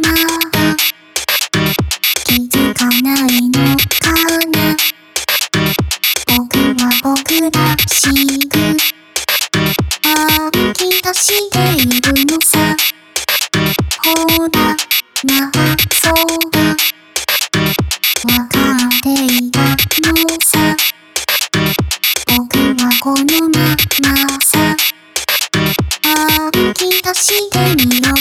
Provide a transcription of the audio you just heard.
まだ気づかないのかな？僕は僕らしく歩き出しているのさ。ほらまあそうだ。わかっていたのさ。僕はこのままさ。歩き出してみよう